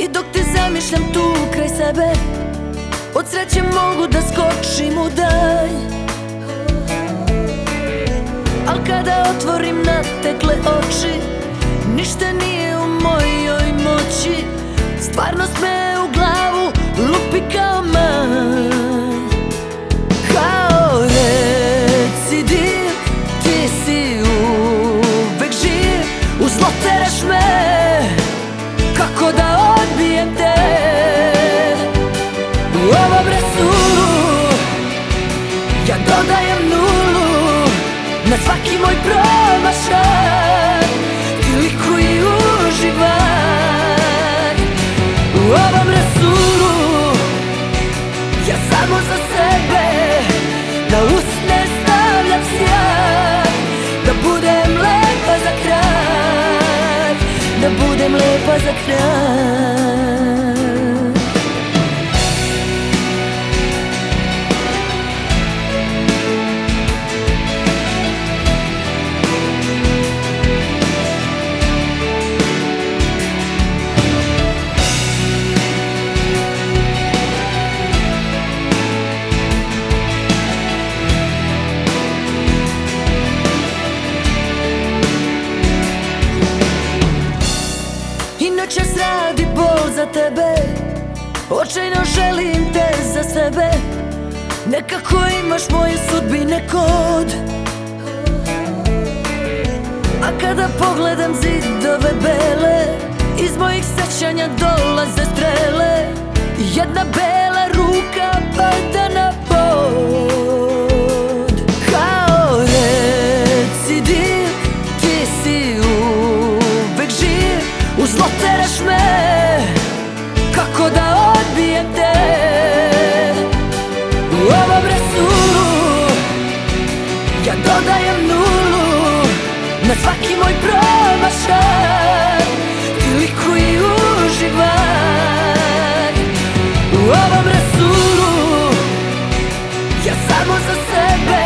I dok te zamišljam tu kraj sebe Od sreće mogu da skočim u dalj. Al kada otvorim natekle oči Na svaki moj promašaj Ti likuj uživaj U ovom rasulu Ja samo za sebe Na usne stavljam sjaj Da budem lepa za kraj Da budem lepa za kraj I noćas radi bol za tebe. Očajno želim te za sebe. Nekako imaš moje sudbine kod. A kada pogledam zidove bele Iz mojih sećanja dolaze strele. Jedna bela ruka pada na pod. Kao recidiv Ti si samo za sebe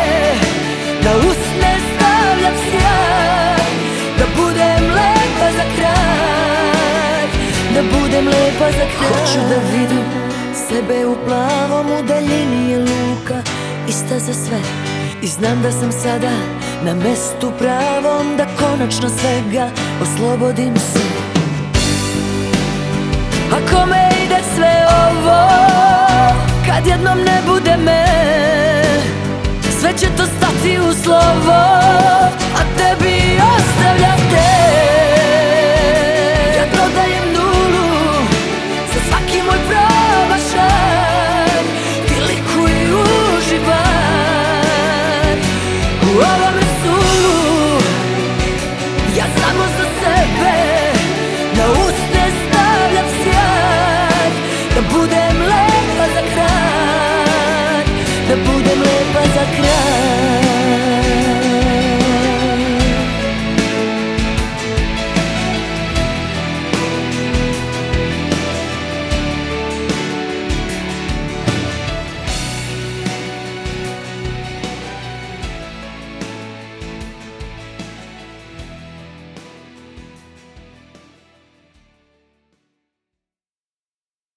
Na usne stavljam sjaj Da budem lepa za kraj Da budem lepa za kraj. Hoću da vidim sebe u plavom U daljini je luka Ista za sve. I znam da sam sada na mestu pravom Da konačno svega oslobodim se. Ako me ide sve ovo Kad jednom ne bude вірці у слово.